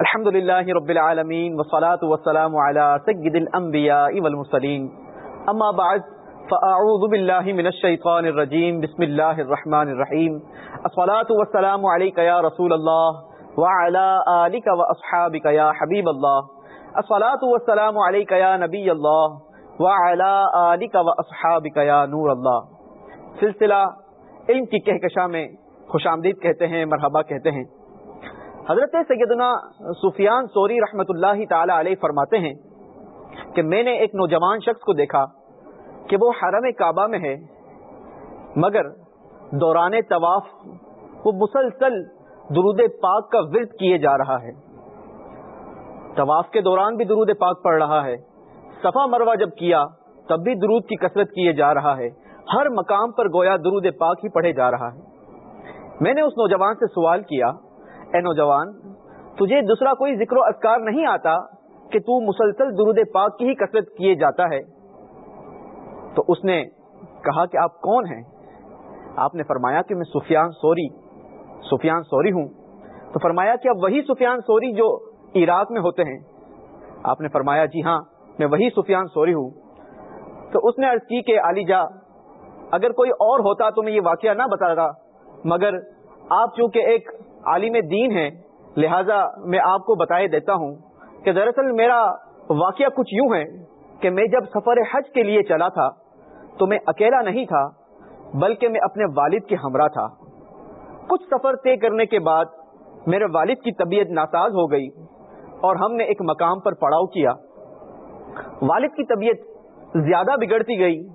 الحمد لله رب العالمين والصلاة والسلام على سيد الأنبياء والمرسلين أما بعد فأعوذ بالله من الشيطان الرجيم بسم الله الرحمن الرحيم الصلاة والسلام عليك يا رسول الله وعلى آلك وأصحابك يا حبيب الله الصلاة والسلام عليك يا نبي الله وعلى آلك وأصحابك يا نور الله سلسلہ علم کی کہکشاں میں خوش آمدید کہتے ہیں، مرحبا کہتے ہیں. حضرت سیدنا سفیان سوری رحمت اللہ تعالی علیہ فرماتے ہیں کہ میں نے ایک نوجوان شخص کو دیکھا کہ وہ حرم کعبہ میں ہے، مگر دوران طواف وہ مسلسل درود پاک کا ورد کیے جا رہا ہے۔ طواف کے دوران بھی درود پاک پڑھ رہا ہے۔ صفا مروا جب کیا، تب بھی درود کی کثرت کیے جا رہا ہے۔ ہر مقام پر گویا درود پاک ہی پڑھے جا رہا ہے۔ میں نے اس نوجوان سے سوال کیا اے نوجوان، تجھے دوسرا کوئی ذکر و اذکار نہیں آتا کہ تو مسلسل درود پاک کی ہی کثرت کیے جاتا ہے؟ تو اس نے کہا کہ آپ کون ہیں؟ آپ نے فرمایا کہ میں سفیان سوری سفیان سوری ہوں۔ تو فرمایا کہ اب وہی سفیان سوری جو عراق میں ہوتے ہیں۔ آپ نے فرمایا جی ہاں میں وہی سفیان سوری ہوں۔ تو اس نے عرض کی کہ علی جا، اگر کوئی اور ہوتا تو میں یہ واقعہ نہ بتا گا مگر آپ چونکہ ایک عالم دین ہیں، لہذا میں آپ کو بتائے دیتا ہوں کہ دراصل میرا واقعہ کچھ یوں ہے کہ میں جب سفر حج کے لیے چلا تھا تو میں اکیلا نہیں تھا، بلکہ میں اپنے والد کے ہمراہ تھا۔ کچھ سفر طے کرنے کے بعد میرے والد کی طبیعت ناساز ہو گئی اور ہم نے ایک مقام پر پڑاؤ کیا۔ والد کی طبیعت زیادہ بگڑتی گئی۔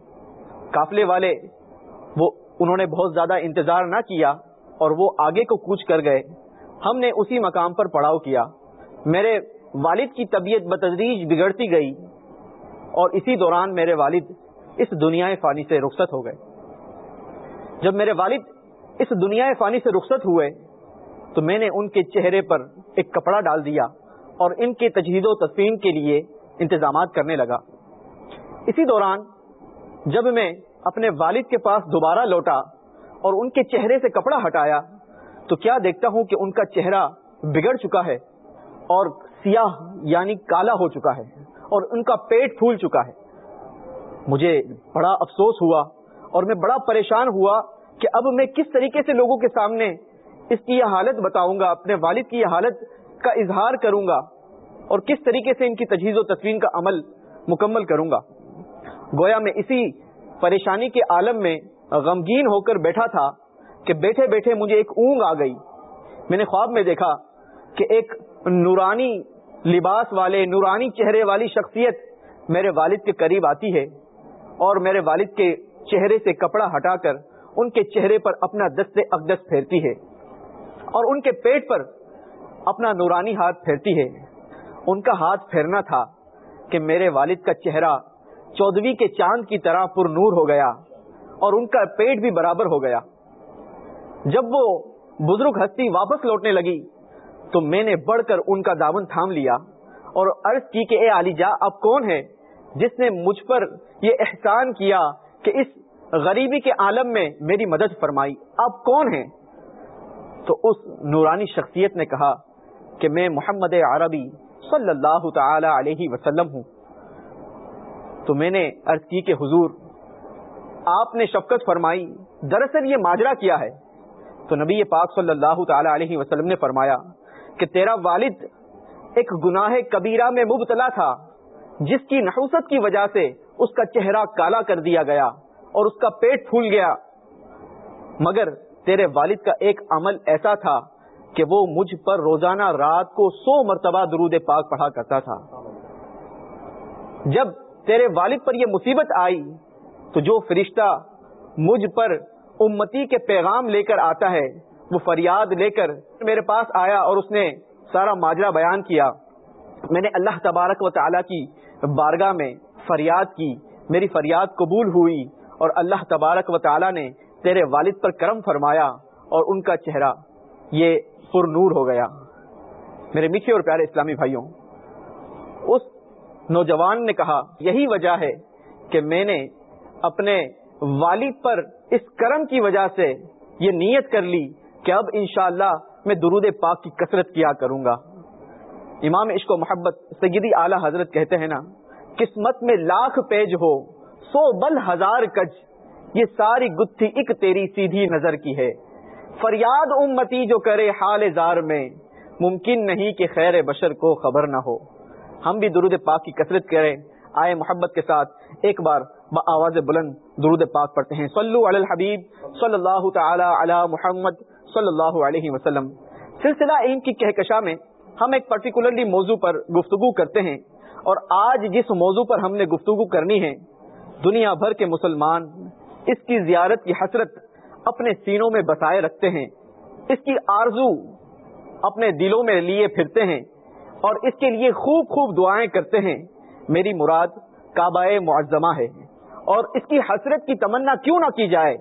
قافلے والے وہ انہوں نے بہت زیادہ انتظار نہ کیا۔ اور وہ آگے کو کوچ کر گئے۔ ہم نے اسی مقام پر پڑاؤ کیا۔ میرے والد کی طبیعت بتدریج بگڑتی گئی اور اسی دوران میرے والد اس دنیا فانی سے رخصت ہو گئے۔ جب میرے والد اس دنیا فانی سے رخصت ہوئے تو میں نے ان کے چہرے پر ایک کپڑا ڈال دیا اور ان کے تجہید و تسلیم کے لیے انتظامات کرنے لگا۔ اسی دوران جب میں اپنے والد کے پاس دوبارہ لوٹا اور ان کے چہرے سے کپڑا ہٹایا تو کیا دیکھتا ہوں کہ ان کا چہرہ بگڑ چکا ہے اور سیاہ یعنی کالا ہو چکا ہے اور ان کا پیٹ پھول چکا ہے۔ مجھے بڑا افسوس ہوا اور میں بڑا پریشان ہوا کہ اب میں کس طریقے سے لوگوں کے سامنے اس کی یہ حالت بتاؤں گا، اپنے والد کی یہ حالت کا اظہار کروں گا اور کس طریقے سے ان کی تجہیز و تصویر کا عمل مکمل کروں گا۔ گویا میں اسی پریشانی کے عالم میں غمگین ہو کر بیٹھا تھا کہ بیٹھے بیٹھے مجھے ایک اونگ آ گئی۔ میں نے خواب میں دیکھا کہ ایک نورانی لباس والے، نورانی چہرے والی شخصیت میرے والد کے قریب آتی ہے اور میرے والد کے چہرے سے کپڑا ہٹا کر ان کے چہرے پر اپنا دست اقدس پھیرتی ہے اور ان کے پیٹ پر اپنا نورانی ہاتھ پھیرتی ہے۔ ان کا ہاتھ پھیرنا تھا کہ میرے والد کا چہرہ چودوی کے چاند کی طرح پر نور ہو گیا۔ اور ان کا پیٹ بھی برابر ہو گیا۔ جب وہ بزرگ ہستی واپس لوٹنے لگی، تو میں نے بڑھ کر ان کا دامن تھام لیا اور عرض کی کہ اے علی جا، اب کون ہے جس نے مجھ پر یہ احسان کیا کہ اس غریبی کے عالم میں میری مدد فرمائی؟ اب کون ہے؟ تو اس نورانی شخصیت نے کہا کہ میں محمد عربی صلی اللہ تعالی علیہ وسلم ہوں۔ تو میں نے عرض کی کہ حضور آپ نے شفقت فرمائی۔ دراصل یہ ماجرا کیا ہے۔ تو نبی پاک صلی اللہ تعالی علیہ وسلم نے فرمایا کہ تیرا والد ایک گناہ کبیرہ میں مبتلا تھا، جس کی نحوست کی وجہ سے اس کا چہرہ کالا کر دیا گیا اور اس کا پیٹ پھول گیا۔ مگر تیرے والد کا ایک عمل ایسا تھا کہ وہ مجھ پر روزانہ رات کو سو مرتبہ درود پاک پڑھا کرتا تھا۔ جب تیرے والد پر یہ مصیبت آئی تو جو فرشتہ مجھ پر امتی کے پیغام لے کر آتا ہے، وہ فریاد لے کر میرے پاس آیا اور اس نے سارا ماجرا بیان کیا۔ میں نے اللہ تبارک و تعالیٰ کی بارگاہ میں فریاد کی، میری فریاد قبول ہوئی اور اللہ تبارک و تعالیٰ نے تیرے والد پر کرم فرمایا اور ان کا چہرہ یہ پر نور ہو گیا۔ میرے میٹھے اور پیارے اسلامی بھائیوں، اس نوجوان نے کہا، یہی وجہ ہے کہ میں نے اپنے والد پر اس کرم کی وجہ سے یہ نیت کر لی کہ اب انشاءاللہ میں درود پاک کی کثرت کیا کروں گا۔ امام عشق و محبت سیدی اعلی حضرت کہتے ہیں نا، قسمت میں لاکھ پیج ہو، سو بل ہزار کج، یہ ساری گتھی ایک تیری سیدھی نظر کی ہے۔ فریاد امتی جو کرے حال زار میں، ممکن نہیں کہ خیر بشر کو خبر نہ ہو۔ ہم بھی درود پاک کی کثرت کریں۔ آئے محبت کے ساتھ ایک بار آواز بلند درود پاک پڑھتے ہیں. صلو علی الحبیب صلی اللہ تعالی علی محمد صلی اللہ علیہ وسلم. سلسلہ علم کی کہکشاں میں ہم ایک پرٹیکولرلی موضوع پر گفتگو کرتے ہیں اور آج جس موضوع پر ہم نے گفتگو کرنی ہے، دنیا بھر کے مسلمان اس کی زیارت کی حسرت اپنے سینوں میں بسائے رکھتے ہیں، اس کی آرزو اپنے دلوں میں لیے پھرتے ہیں اور اس کے لیے خوب خوب دعائیں کرتے ہیں، میری مراد کعبہ معظمہ ہے۔ اور اس کی حسرت کی تمنا کیوں نہ کی جائے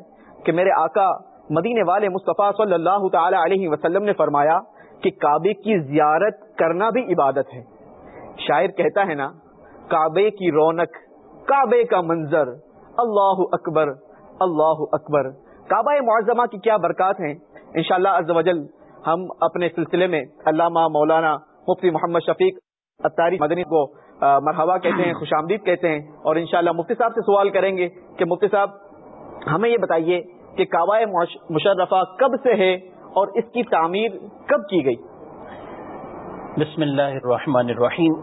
کہ میرے آقا مدینے والے مصطفیٰ صلی اللہ تعالی علیہ وسلم نے فرمایا کہ کعبے کی زیارت کرنا بھی عبادت ہے۔ شاعر کہتا ہے نا، کعبے کی رونق، کعبے کا منظر، اللہ اکبر اللہ اکبر۔ کعبہ معظمہ کی کیا برکات ہیں؟ انشاءاللہ شاء اللہ ہم اپنے سلسلے میں علامہ مولانا مفتی محمد شفیق اتاری مدنی کو مرحبا کہتے ہیں خوش آمدید کہتے ہیں اور انشاءاللہ مفتی صاحب سے سوال کریں گے کہ مفتی صاحب ہمیں یہ بتائیے کہ کعبہ مشرفہ کب سے ہے اور اس کی تعمیر کب کی گئی؟ بسم اللہ الرحمن الرحیم۔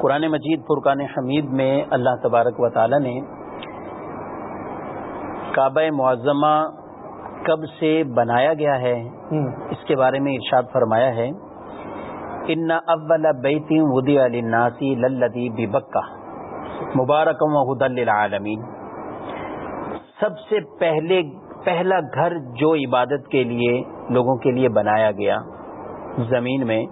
قرآن مجید فرقان حمید میں اللہ تبارک و تعالی نے کعبہ معظمہ کب سے بنایا گیا ہے؟ اس کے بارے میں ارشاد فرمایا ہے۔ ان اول بیتی ودی علی ناسی للدی بکا مبارکم و حد العالمین سب سے پہلے پہلا گھر جو عبادت کے لیے لوگوں کے لیے بنایا گیا زمین میں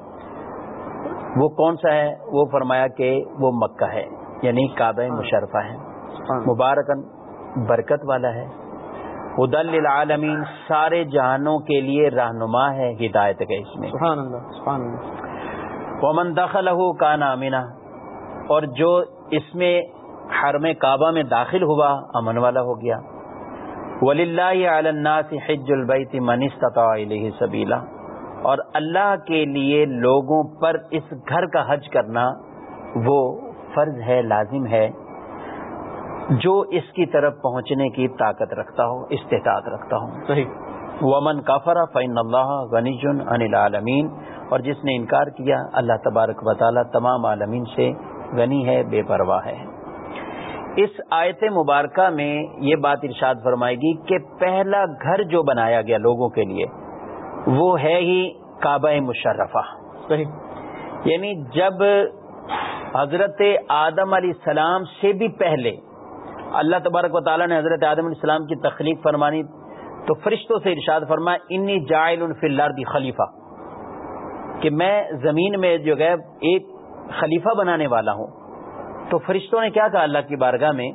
وہ کون سا ہے؟ وہ فرمایا کہ وہ مکہ ہے یعنی کعبہ مشرفہ ہے۔ مبارکن برکت والا ہے۔ العالمین سارے جہانوں کے لیے رہنما ہے ہدایت کا اس میں۔ سبحان سبحان اللہ۔ ومن دخل کا نامنا اور جو اس میں حرم کعبہ میں داخل ہوا امن والا ہو گیا۔ ولی اللہ حج البیت من استطاع الیہ سبیلا اور اللہ کے لیے لوگوں پر اس گھر کا حج کرنا وہ فرض ہے لازم ہے۔ جو اس کی طرف پہنچنے کی طاقت رکھتا ہو استحطاط رکھتا ہوں صحیح۔ ومن کافر فعین اللہ غنی جن العالمین اور جس نے انکار کیا اللہ تبارک و تعالی تمام عالمین سے غنی ہے بے پرواہ ہے۔ اس آیت مبارکہ میں یہ بات ارشاد فرمائے گی کہ پہلا گھر جو بنایا گیا لوگوں کے لیے وہ ہے ہی کعبہ مشرفہ۔ صحیح۔ یعنی جب حضرت آدم علیہ السلام سے بھی پہلے اللہ تبارک و تعالیٰ نے حضرت آدم علیہ السلام کی تخلیق فرمانی تو فرشتوں سے ارشاد فرمایا انی جائل الفلار خلیفہ کہ میں زمین میں جو ہے ایک خلیفہ بنانے والا ہوں۔ تو فرشتوں نے کیا کہا اللہ کی بارگاہ میں؟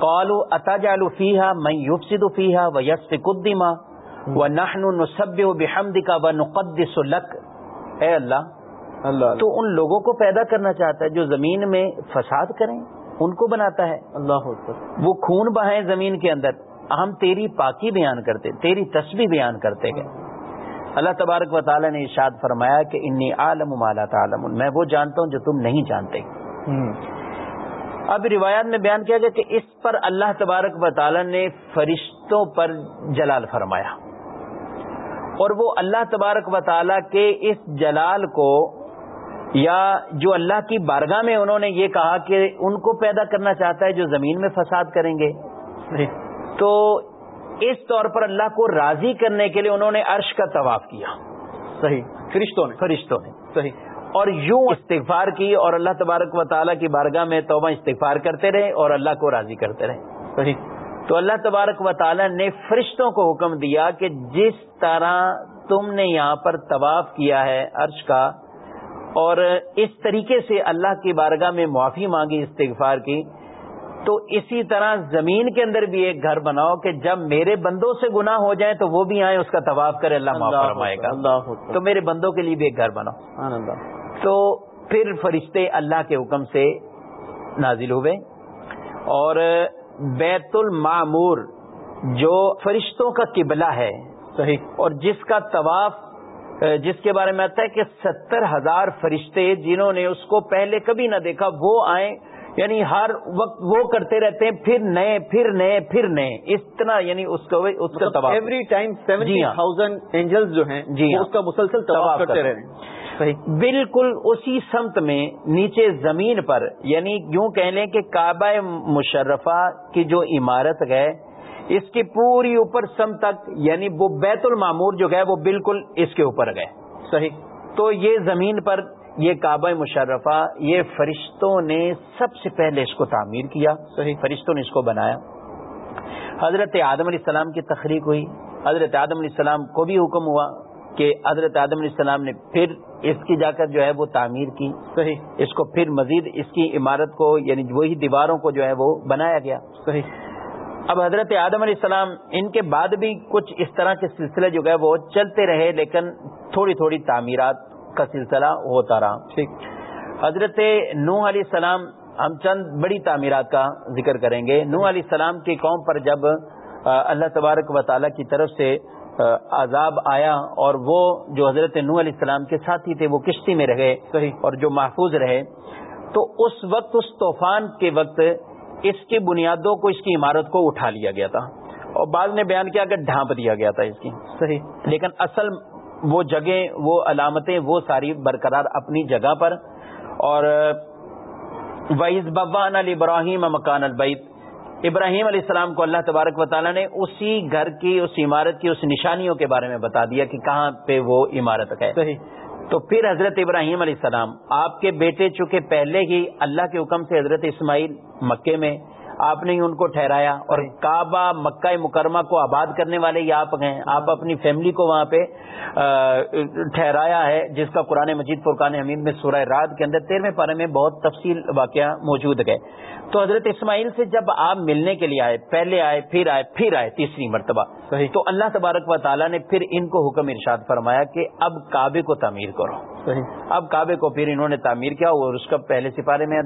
قالو اتاجال فیحا میں یوفسد فیحا و یس فکما و بحمد کا و نقدس لک اے اللہ اللہ تو ان لوگوں کو پیدا کرنا چاہتا ہے جو زمین میں فساد کریں ان کو بناتا ہے۔ اللہ وہ خون بہائیں زمین کے اندر۔ ہم تیری پاکی بیان کرتے تیری تصویر بیان کرتے گئے۔ اللہ تبارک و تعالیٰ نے ارشاد فرمایا کہ انی عالم مالا تعالم میں وہ جانتا ہوں جو تم نہیں جانتے۔ اب روایات میں بیان کیا گیا کہ اس پر اللہ تبارک و تعالیٰ نے فرشتوں پر جلال فرمایا۔ اور وہ اللہ تبارک و تعالیٰ کے اس جلال کو یا جو اللہ کی بارگاہ میں انہوں نے یہ کہا کہ ان کو پیدا کرنا چاہتا ہے جو زمین میں فساد کریں گے۔ تو اس طور پر اللہ کو راضی کرنے کے لیے انہوں نے عرش کا طواف کیا۔ صحیح۔ فرشتوں نے۔ فرشتوں نے۔ صحیح۔ اور یوں استغفار کی اور اللہ تبارک و تعالیٰ کی بارگاہ میں توبہ استغفار کرتے رہے اور اللہ کو راضی کرتے رہے۔ صحیح۔ تو اللہ تبارک و تعالیٰ نے فرشتوں کو حکم دیا کہ جس طرح تم نے یہاں پر طواف کیا ہے عرش کا اور اس طریقے سے اللہ کی بارگاہ میں معافی مانگی استغفار کی تو اسی طرح زمین کے اندر بھی ایک گھر بناؤ کہ جب میرے بندوں سے گناہ ہو جائیں تو وہ بھی آئیں اس کا طواف کرے اللہ معاف فرمائے گا۔ تو میرے بندوں کے لیے بھی ایک گھر بناؤ۔ تو پھر فرشتے اللہ کے حکم سے نازل ہوئے۔ اور بیت المعمور جو فرشتوں کا قبلہ ہے صحیح۔ اور جس کا طواف جس کے بارے میں آتا ہے کہ ستر ہزار فرشتے جنہوں نے اس کو پہلے کبھی نہ دیکھا وہ آئے یعنی ہر وقت وہ کرتے رہتے ہیں پھر نئے پھر نئے پھر نئے۔ اس طرح یعنی اس کو اس کا مطلب every time seventy thousand angel جو ہیں جی اس کا مسلسل طواف کرتے رہے بالکل اسی سمت میں نیچے زمین پر یعنی یوں کہہ لیں کہ کعبہ مشرفہ کی جو عمارت گئے اس کی پوری اوپر سم تک یعنی وہ بیت المامور جو گئے وہ بالکل اس کے اوپر گئے صحیح۔ تو یہ زمین پر یہ کعبہ مشرفہ یہ فرشتوں نے سب سے پہلے اس کو تعمیر کیا صحیح فرشتوں نے اس کو بنایا۔ حضرت آدم علیہ السلام کی تخلیق ہوئی۔ حضرت آدم علیہ السلام کو بھی حکم ہوا کہ حضرت آدم علیہ السلام نے پھر اس کی جا کر جو ہے وہ تعمیر کی۔ صحیح۔ اس کو پھر مزید اس کی عمارت کو یعنی وہی دیواروں کو جو ہے وہ بنایا گیا۔ صحیح۔ اب حضرت آدم علیہ السلام ان کے بعد بھی کچھ اس طرح کے سلسلے جو ہے وہ چلتے رہے لیکن تھوڑی تھوڑی تعمیرات کا سلسلہ ہوتا رہا۔ ٹھیک۔ حضرت نوح علیہ السلام ہم چند بڑی تعمیرات کا ذکر کریں گے۔ نوح علیہ السلام کی قوم پر جب اللہ تبارک و تعالیٰ کی طرف سے عذاب آیا اور وہ جو حضرت نو علیہ السلام کے ساتھی تھے وہ کشتی میں رہے صحیح۔ اور جو محفوظ رہے تو اس وقت اس طوفان کے وقت اس کی بنیادوں کو اس کی عمارت کو اٹھا لیا گیا تھا۔ اور بعض نے بیان کیا کہ ڈھانپ دیا گیا تھا اس کی۔ صحیح۔ لیکن اصل وہ جگہ وہ علامتیں وہ ساری برقرار اپنی جگہ پر۔ اور ویز ببان علی ابراہیم مکان البعید ابراہیم علیہ السلام کو اللہ تبارک و تعالیٰ نے اسی گھر کی اس عمارت کی اس نشانیوں کے بارے میں بتا دیا کہ کہاں پہ وہ عمارت ہے۔ صحیح۔ تو پھر حضرت ابراہیم علیہ السلام آپ کے بیٹے چونکہ پہلے ہی اللہ کے حکم سے حضرت اسماعیل مکے میں آپ نے ان کو ٹھہرایا اور کعبہ مکہ مکرمہ کو آباد کرنے والے ہی آپ ہیں۔ آپ اپنی فیملی کو وہاں پہ ٹھہرایا ہے جس کا قرآن مجید فرقان حمید میں سورہ رات کے اندر تیرہویں پارے میں بہت تفصیل واقعہ موجود گئے تو حضرت اسماعیل سے جب آپ ملنے کے لیے آئے پہلے آئے پھر آئے پھر آئے تیسری مرتبہ صحیح۔ تو اللہ تبارک و تعالیٰ نے پھر ان کو حکم ارشاد فرمایا کہ اب کعبے کو تعمیر کرو۔ صحیح۔ اب کعبے کو پھر انہوں نے تعمیر کیا اور اس کا پہلے سپارے میں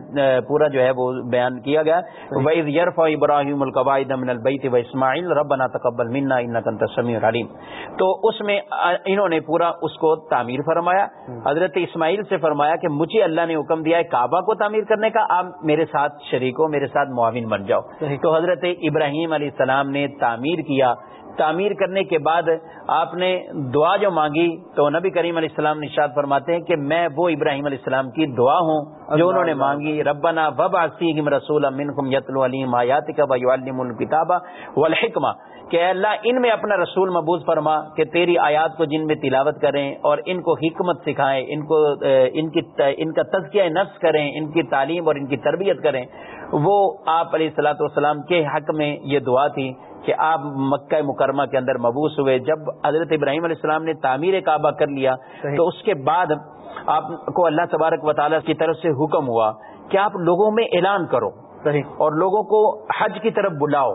پورا جو ہے وہ بیان کیا گیا۔ وحید یرف ابراہیم القبائد من البیت و اسماعیل ربنا تقبل منا انت سمیع العلیم تو اس میں انہوں نے پورا اس کو تعمیر فرمایا۔ حضرت اسماعیل سے فرمایا کہ مجھے اللہ نے حکم دیا ہے کعبہ کو تعمیر کرنے کا آپ میرے ساتھ شریک ہو میرے ساتھ معاون بن جاؤ۔ تو حضرت ابراہیم علیہ السلام نے تعمیر کیا۔ تعمیر کرنے کے بعد آپ نے دعا جو مانگی تو نبی کریم علیہ السلام نشاد فرماتے ہیں کہ میں وہ ابراہیم علیہ السلام کی دعا ہوں جو انہوں نے مانگی ربنا وب آسیم رسول یتل علیم آیات کا بم الکتاب والحکمہ۔ کہ اللہ ان میں اپنا رسول مبوض فرما کہ تیری آیات کو جن میں تلاوت کریں اور ان کو حکمت سکھائیں ان کو ان کی ان کا تزکیہ نفس کریں ان کی تعلیم اور ان کی تربیت کریں۔ وہ آپ علیہ السلاۃ والسلام کے حق میں یہ دعا تھی۔ کہ آپ مکہ مکرمہ کے اندر مبوس ہوئے۔ جب حضرت ابراہیم علیہ السلام نے تعمیر کعبہ کر لیا تو اس کے بعد آپ کو اللہ تبارک و تعالیٰ کی طرف سے حکم ہوا کہ آپ لوگوں میں اعلان کرو صحیح۔ اور لوگوں کو حج کی طرف بلاؤ۔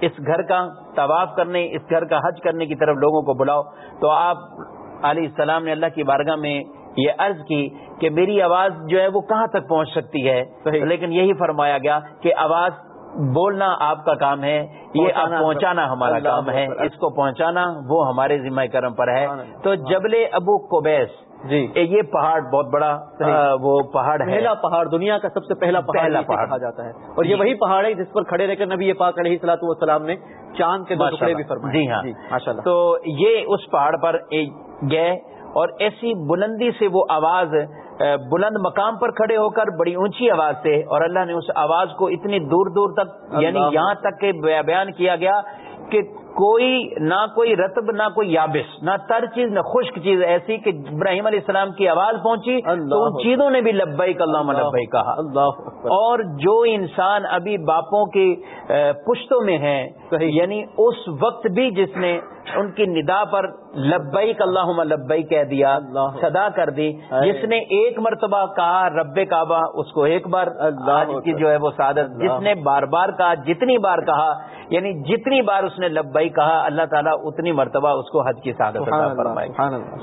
اس گھر کا طواف کرنے اس گھر کا حج کرنے کی طرف لوگوں کو بلاؤ۔ تو آپ علیہ السلام نے اللہ کی بارگاہ میں یہ عرض کی کہ میری آواز جو ہے وہ کہاں تک پہنچ سکتی ہے؟ لیکن یہی فرمایا گیا کہ آواز بولنا آپ کا کام ہے یہ آپ پہنچانا ہمارا کام ہے اس کو پہنچانا وہ ہمارے ذمہ کرم پر ہے۔ تو جبل ابو کوبیس جی۔ یہ پہاڑ بہت بڑا وہ پہاڑ ہے۔ پہلا پہاڑ دنیا کا سب سے پہلا پہلا پہاڑ۔ کہا جاتا ہے۔ اور یہ وہی پہاڑ ہے جس پر کھڑے رہ کر نبی پاک علیہ السلاۃ والسلام نے چاند کے ٹکڑے بھی فرمائے۔ جی ہاں۔ اللہ تو یہ اس پہاڑ پر گئے اور ایسی بلندی سے وہ آواز بلند مقام پر کھڑے ہو کر بڑی اونچی آواز سے اور اللہ نے اس آواز کو اتنی دور دور تک یعنی یہاں تک کہ بیان کیا گیا کہ کوئی نہ کوئی رتب نہ کوئی یابس نہ تر چیز نہ خشک چیز ایسی کہ ابراہیم علیہ السلام کی آواز پہنچی تو ان چیزوں نے بھی لبئی اللہ لبئی کہا۔ اور جو انسان ابھی باپوں کی پشتوں میں ہے یعنی اس وقت بھی جس نے ان کی ندا پر لبیک اللہ لبئی کہہ دیا صدا کر دی۔ جس نے ایک مرتبہ کہا رب کعبہ اس کو ایک بار۔ اللہ کی جو ہے وہ سعادت۔ جس نے بار بار کہا جتنی بار کہا یعنی جتنی بار اس نے لبئی کہا اللہ تعالیٰ اتنی مرتبہ اس کو حج کی سعادت فرمائی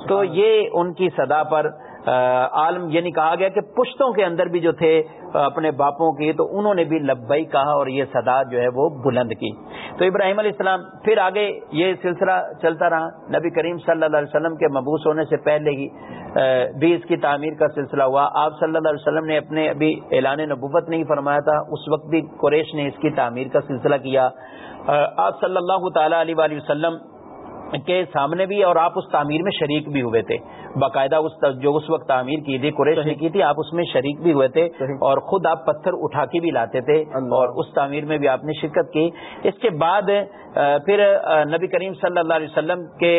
تو یہ ان کی صدا پر عالم یعنی کہا گیا کہ پشتوں کے اندر بھی جو تھے اپنے باپوں کی تو انہوں نے بھی لبئی کہا اور یہ صدا جو ہے وہ بلند کی۔ تو ابراہیم علیہ السلام پھر آگے یہ سلسلہ چلتا رہا۔ نبی کریم صلی اللہ علیہ وسلم کے مبوس ہونے سے پہلے ہی بھی اس کی تعمیر کا سلسلہ ہوا۔ آپ صلی اللہ علیہ وسلم نے اپنے ابھی اعلان نبوت نہیں فرمایا تھا۔ اس وقت بھی قریش نے اس کی تعمیر کا سلسلہ کیا۔ آپ صلی اللہ تعالی علیہ وسلم کے سامنے بھی اور آپ اس تعمیر میں شریک بھی ہوئے تھے۔ باقاعدہ اس جو اس وقت تعمیر کی تھی قریش نے کی تھی آپ اس میں شریک بھی ہوئے تھے اور خود آپ پتھر اٹھا کے بھی لاتے تھے اور اس تعمیر میں بھی آپ نے شرکت کی۔ اس کے بعد پھر نبی کریم صلی اللہ علیہ وسلم کے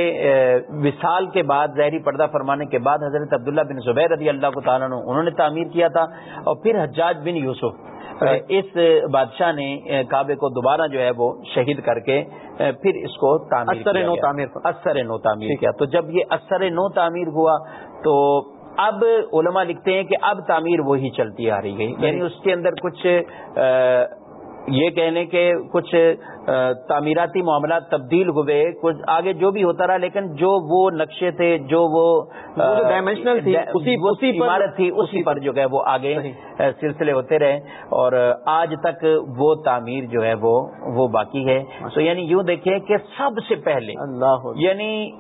وصال کے بعد زہری پردہ فرمانے کے بعد حضرت عبداللہ بن زبیر رضی اللہ تعالیٰ انہوں نے تعمیر کیا تھا۔ اور پھر حجاج بن یوسف اس بادشاہ نے کعبے کو دوبارہ جو ہے وہ شہید کر کے پھر اس کو تعمیر نو تعمیر اثر نو تعمیر کیا۔ تو جب یہ اثر نو تعمیر ہوا تو اب علماء لکھتے ہیں کہ اب تعمیر وہی چلتی آ رہی ہے۔ یعنی اس کے اندر کچھ یہ کہنے کے کچھ تعمیراتی معاملات تبدیل ہوئے کچھ آگے جو بھی ہوتا رہا لیکن جو وہ نقشے تھے جو وہ ڈائمینشنل عمارت تھی اسی پر جو ہے وہ آگے سلسلے ہوتے رہے اور آج تک وہ تعمیر جو ہے وہ وہ باقی ہے۔ تو یعنی یوں دیکھیں کہ سب سے پہلے اللہ۔ یعنی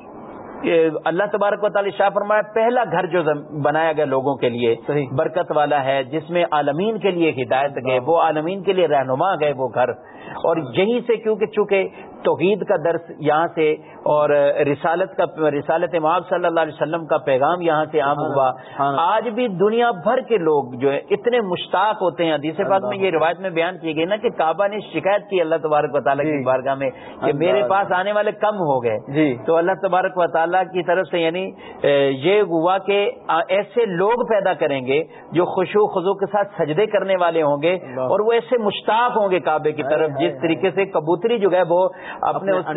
اللہ تبارک و تعالی شاہ فرمایا پہلا گھر جو بنایا گیا لوگوں کے لیے برکت والا ہے جس میں عالمین کے لیے ہدایت گئے وہ عالمین کے لیے رہنما گئے وہ گھر۔ اور یہیں سے کیونکہ چونکہ توحید کا درس یہاں سے اور رسالت کا رسالت امام صلی اللہ علیہ وسلم کا پیغام یہاں سے عام ہوا۔ آج بھی دنیا بھر کے لوگ جو ہے اتنے مشتاق ہوتے ہیں۔ حدیث پاک میں یہ روایت میں بیان کی گئی نا کہ کعبہ نے شکایت کی اللہ تبارک و تعالیٰ کی جی۔ بارگاہ میں کہ میرے پاس آنے والے کم ہو گئے۔ جی۔ تو اللہ تبارک و تعالیٰ کی طرف سے یعنی یہ ہوا کہ ایسے لوگ پیدا کریں گے جو خوشو خزو کے ساتھ سجدے کرنے والے ہوں گے اور وہ ایسے مشتاق ہوں گے کعبے کی طرف جس طریقے سے کبوتری جو ہے وہ اپنے اس سے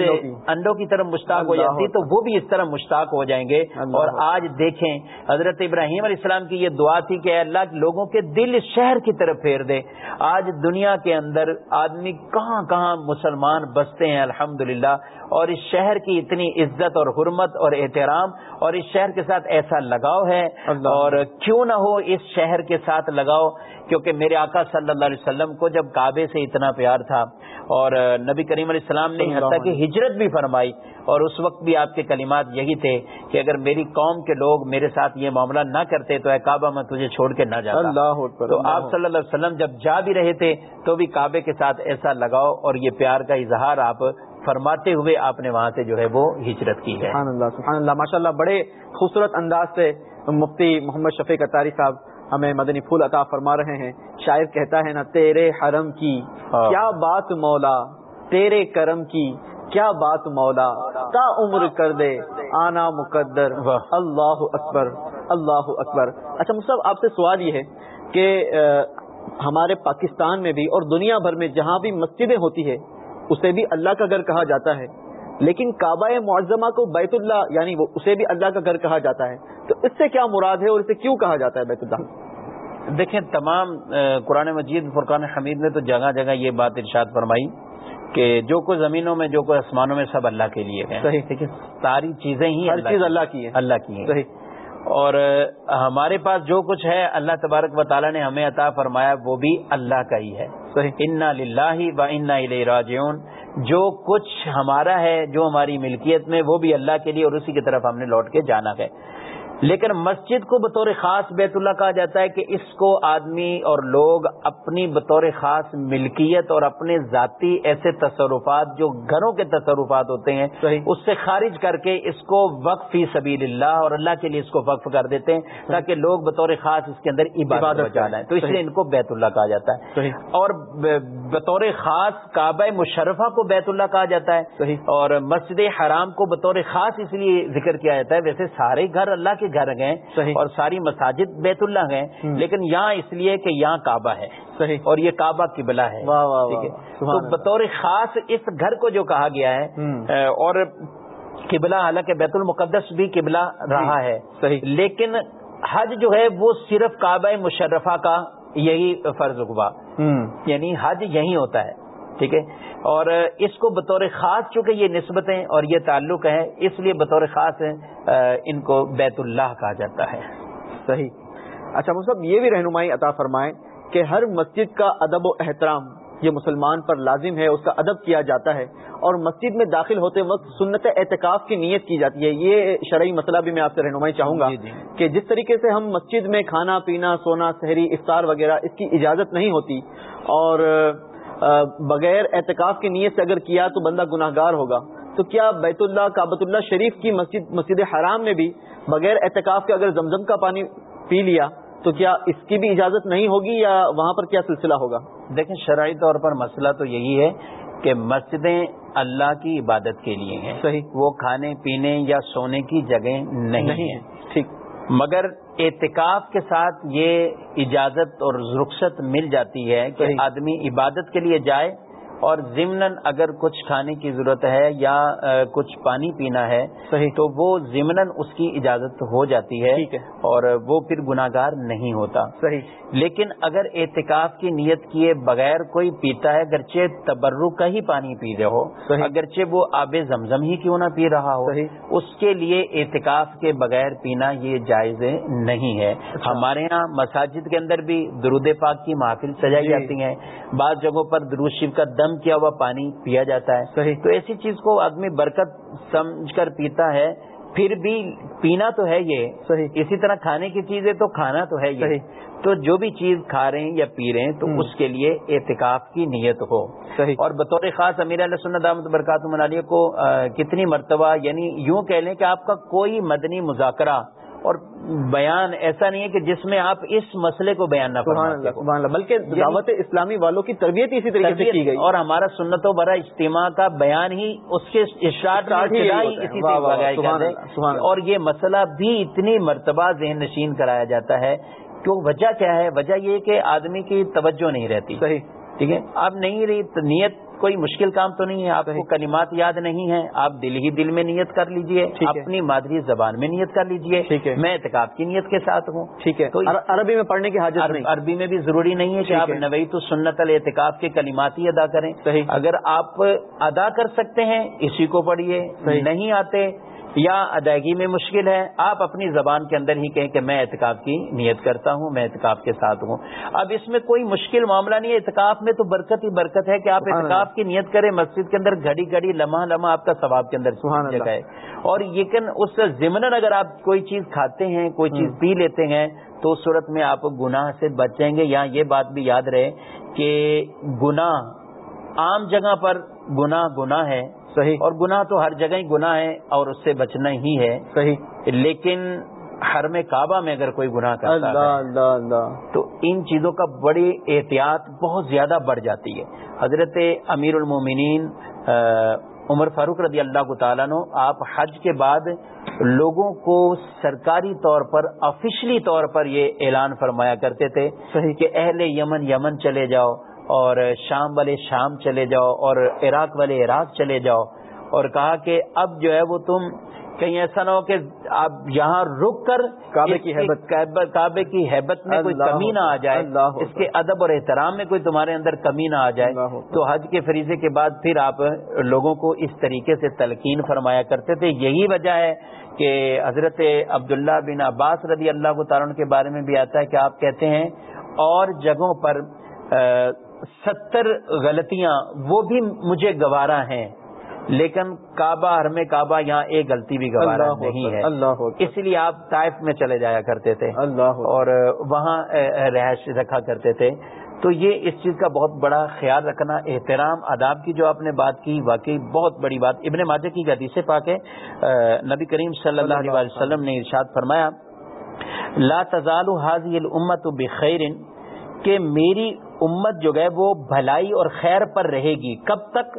انڈوں کی۔ طرف مشتاق ہو جاتی تو وہ بھی اس طرح مشتاق ہو جائیں گے۔ اور آج دیکھیں حضرت ابراہیم علیہ السلام کی یہ دعا تھی کہ اللہ لوگوں کے دل شہر کی طرف پھیر دے۔ آج دنیا کے اندر آدمی کہاں کہاں مسلمان بستے ہیں الحمد اور اس شہر کی اتنی عزت اور حرمت اور احترام اور اس شہر کے ساتھ ایسا لگاؤ ہے۔ اور کیوں نہ ہو اس شہر کے ساتھ لگاؤ کیونکہ میرے آقا صلی اللہ علیہ وسلم کو جب کعبے سے اتنا پیار تھا اور نبی کریم علیہ السلام نے حتیٰ کہ ہجرت بھی فرمائی اور اس وقت بھی آپ کے کلمات یہی تھے کہ اگر میری قوم کے لوگ میرے ساتھ یہ معاملہ نہ کرتے تو اے کعبہ میں تجھے چھوڑ کے نہ جاتا۔ اللہ تو آپ صلی اللہ علیہ وسلم جب جا بھی رہے تھے تو بھی کعبے کے ساتھ ایسا لگاؤ اور یہ پیار کا اظہار آپ فرماتے ہوئے آپ نے وہاں سے جو ہے وہ ہجرت کی ہے۔ سبحان اللہ سبحان اللہ ماشاء اللہ بڑے خوبصورت انداز سے مفتی محمد شفیق اطاری صاحب ہمیں مدنی پھول عطا فرما رہے ہیں۔ شاعر کہتا ہے نا تیرے حرم کی ہاں۔ کیا بات مولا تیرے کرم کی کیا بات مولا تا عمر کر دے آنا مقدر۔ اللہ اکبر اللہ اکبر۔ اچھا مصحف آپ سے سوال یہ ہے کہ ہمارے پاکستان میں بھی اور دنیا بھر میں جہاں بھی مسجدیں ہوتی ہے اسے بھی اللہ کا گھر کہا جاتا ہے۔ لیکن کعبہ معظمہ کو بیت اللہ یعنی وہ اسے بھی اللہ کا گھر کہا جاتا ہے۔ تو اس سے کیا مراد ہے اور اسے کیوں کہا جاتا ہے بیت اللہ؟ دیکھیں تمام قرآن مجید فرقان حمید نے تو جگہ جگہ یہ بات ارشاد فرمائی کہ جو کچھ زمینوں میں جو کچھ آسمانوں میں سب اللہ کے لیے صحیح ساری چیزیں ہی ہر چیز اللہ کی ہے اللہ کی ہے صحیح۔ اور ہمارے پاس جو کچھ ہے اللہ تبارک و تعالیٰ نے ہمیں عطا فرمایا وہ بھی اللہ کا ہی ہے۔ انا للہ و انا راجعون۔ جو کچھ ہمارا ہے جو ہماری ملکیت میں وہ بھی اللہ کے لیے اور اسی کی طرف ہم نے لوٹ کے جانا ہے۔ لیکن مسجد کو بطور خاص بیت اللہ کہا جاتا ہے کہ اس کو آدمی اور لوگ اپنی بطور خاص ملکیت اور اپنے ذاتی ایسے تصرفات جو گھروں کے تصرفات ہوتے ہیں اس سے خارج کر کے اس کو وقف فی سبیل اللہ اور اللہ کے لیے اس کو وقف کر دیتے ہیں تاکہ لوگ بطور خاص اس کے اندر عبادت جانا ہے۔ تو اس لیے ان کو بیت اللہ کہا جاتا ہے۔ اور بطور خاص کعبہ مشرفہ کو بیت اللہ کہا جاتا ہے۔ اور مسجد حرام کو بطور خاص اس لیے ذکر کیا جاتا ہے۔ ویسے سارے گھر اللہ کے کے گھر گئے اور ساری مساجد بیت اللہ گئے لیکن یہاں اس لیے کہ یہاں کعبہ ہے صحیح. اور یہ کعبہ قبلہ ہے تو بطور خاص اس گھر کو جو کہا گیا ہے اور قبلہ حالانکہ بیت المقدس بھی قبلہ رہا جی، ہے صحیح. لیکن حج جو ہے وہ صرف کعبہ مشرفہ کا یہی فرض ہوا۔ یعنی حج یہی ہوتا ہے۔ ٹھیک ہے؟ اور اس کو بطور خاص چونکہ یہ نسبتیں اور یہ تعلق ہیں اس لیے بطور خاص ان کو بیت اللہ کہا جاتا ہے۔ صحیح۔ اچھا مصحف یہ بھی رہنمائی عطا فرمائیں کہ ہر مسجد کا ادب و احترام یہ مسلمان پر لازم ہے اس کا ادب کیا جاتا ہے۔ اور مسجد میں داخل ہوتے وقت سنت اعتکاف کی نیت کی جاتی ہے۔ یہ شرعی مسئلہ بھی میں آپ سے رہنمائی چاہوں گا جی جی۔ کہ جس طریقے سے ہم مسجد میں کھانا پینا سونا سحری افطار وغیرہ اس کی اجازت نہیں ہوتی۔ اور بغیر اعتکاف کی نیت سے اگر کیا تو بندہ گناہ گار ہوگا۔ تو کیا بیت اللہ کابت اللہ شریف کی مسجد مسجد حرام میں بھی بغیر اعتکاف کے اگر زمزم کا پانی پی لیا تو کیا اس کی بھی اجازت نہیں ہوگی یا وہاں پر کیا سلسلہ ہوگا؟ دیکھیں شرعی طور پر مسئلہ تو یہی ہے کہ مسجدیں اللہ کی عبادت کے لیے ہیں۔ صحیح۔ وہ کھانے پینے یا سونے کی جگہ نہیں ہے ٹھیک۔ مگر اعتکاف کے ساتھ یہ اجازت اور رخصت مل جاتی ہے کہ آدمی عبادت کے لیے جائے اور ضمن اگر کچھ کھانے کی ضرورت ہے یا کچھ پانی پینا ہے صحیح۔ تو وہ ضمن اس کی اجازت ہو جاتی ہے اور وہ پھر گناگار نہیں ہوتا۔ صحیح۔ لیکن اگر اعتکاف کی نیت کیے بغیر کوئی پیتا ہے اگرچہ تبرو کا ہی پانی پی رہے ہو صحیح۔ اگرچہ وہ آب زمزم ہی کیوں نہ پی رہا ہو صحیح۔ اس کے لیے اعتکاف کے بغیر پینا یہ جائز نہیں ہے۔ اچھا۔ ہمارے یہاں مساجد کے اندر بھی درود پاک کی محافل سجائی جی۔ جاتی ہیں۔ بعض جگہوں پر درود شریف کا دم کیا ہوا پانی پیا جاتا ہے۔ صحیح۔ تو ایسی چیز کو آدمی برکت سمجھ کر پیتا ہے پھر بھی پینا تو ہے یہ۔ صحیح۔ اسی طرح کھانے کی چیز ہے تو کھانا تو ہے یہ۔ صحیح۔ تو جو بھی چیز کھا رہے ہیں یا پی رہے ہیں تو۔ اس کے لیے اعتکاف کی نیت ہو۔ صحیح۔ اور بطور خاص امیر علیہ سنت احمد برکات منالیہ کو کتنی مرتبہ یعنی یوں کہہ لیں کہ آپ کا کوئی مدنی مذاکرہ اور بیان ایسا نہیں ہے کہ جس میں آپ اس مسئلے کو بیان نہ اللہ بلکہ دعوت اسلامی والوں کی تربیت اسی طریقے سے کی گئی۔ اور ہمارا سنت و برا اجتماع کا بیان ہی اس کے۔ اسی سے اللہ۔ اور یہ مسئلہ بھی اتنی مرتبہ ذہن نشین کرایا جاتا ہے کیوں وجہ کیا ہے؟ وجہ یہ کہ آدمی کی توجہ نہیں رہتی۔ صحیح۔ ٹھیک ہے؟ اب نہیں رہی نیت کوئی مشکل کام تو نہیں ہے آپ کو۔ کلمات یاد نہیں ہے آپ دل ہی دل میں نیت کر لیجیے۔ اپنی مادری زبان میں نیت کر لیجیے۔ میں اعتکاب کی نیت کے ساتھ ہوں ٹھیک ہے عربی میں پڑھنے کی حاجت نہیں عربی میں بھی ضروری نہیں ہے کہ آپ ہے۔ نوئی تو سنت الاعتکاف کے کلمات ہی ادا کریں اگر آپ ادا کر سکتے ہیں اسی کو پڑھیے۔ نہیں آتے یا ادائیگی میں مشکل ہے آپ اپنی زبان کے اندر ہی کہیں کہ میں اعتکاف کی نیت کرتا ہوں میں اعتکاف کے ساتھ ہوں اب اس میں کوئی مشکل معاملہ نہیں ہے اعتکاف میں تو برکت ہی برکت ہے کہ آپ اعتکاف کی نیت کریں مسجد کے اندر گھڑی گھڑی لمحہ لمحہ آپ کا ثواب کے اندر سبحان اللہ۔ جگہ ہے اور لیکن اس ضمن اگر آپ کوئی چیز کھاتے ہیں کوئی چیز۔ پی لیتے ہیں تو اس صورت میں آپ گناہ سے بچیں گے یہاں یہ بات بھی یاد رہے کہ گناہ عام جگہ پر گناہ گناہ ہے صحیح۔ اور گناہ تو ہر جگہ ہی گناہ ہے اور اس سے بچنا ہی ہے۔ صحیح۔ لیکن حرم کعبہ میں اگر کوئی گناہ کرتا اللہ ہے اللہ اللہ تو ان چیزوں کا بڑی احتیاط بہت زیادہ بڑھ جاتی ہے۔ حضرت امیر المومنین عمر فاروق رضی اللہ تعالیٰ نو آپ حج کے بعد لوگوں کو سرکاری طور پر آفیشلی طور پر یہ اعلان فرمایا کرتے تھے صحیح۔ کہ اہل یمن یمن چلے جاؤ۔ اور شام والے شام چلے جاؤ اور عراق والے عراق چلے جاؤ اور کہا کہ اب جو ہے وہ تم کہیں ایسا نہ ہو کہ آپ یہاں رک کر کعبے کی کعبہ- کعبے کی حیبت میں کوئی کمی نہ آ جائے اس کے ادب اور احترام میں کوئی تمہارے اندر کمی نہ آ جائے تو حج کے فریضے کے بعد پھر آپ لوگوں کو اس طریقے سے تلقین فرمایا کرتے تھے۔ یہی وجہ ہے کہ حضرت عبداللہ بن عباس رضی اللہ تعالیٰ کے بارے میں بھی آتا ہے کہ آپ کہتے ہیں اور جگہوں پر ستر غلطیاں وہ بھی مجھے گوارا ہیں لیکن کعبہ حرم کعبہ یہاں ایک غلطی بھی گوارا نہیں ہے۔ اللہ اس لیے آپ طائف میں چلے جایا کرتے تھے اللہ۔ اور وہاں رہائش رکھا کرتے تھے۔ تو یہ اس چیز کا بہت بڑا خیال رکھنا احترام آداب کی جو آپ نے بات کی واقعی بہت بڑی بات۔ ابن ماجہ کی حدیث پاک ہے۔ نبی کریم صلی اللہ علیہ وسلم نے ارشاد فرمایا لا تزال حاضی الامت بخیر۔ کہ میری امت جو ہے وہ بھلائی اور خیر پر رہے گی۔ کب تک؟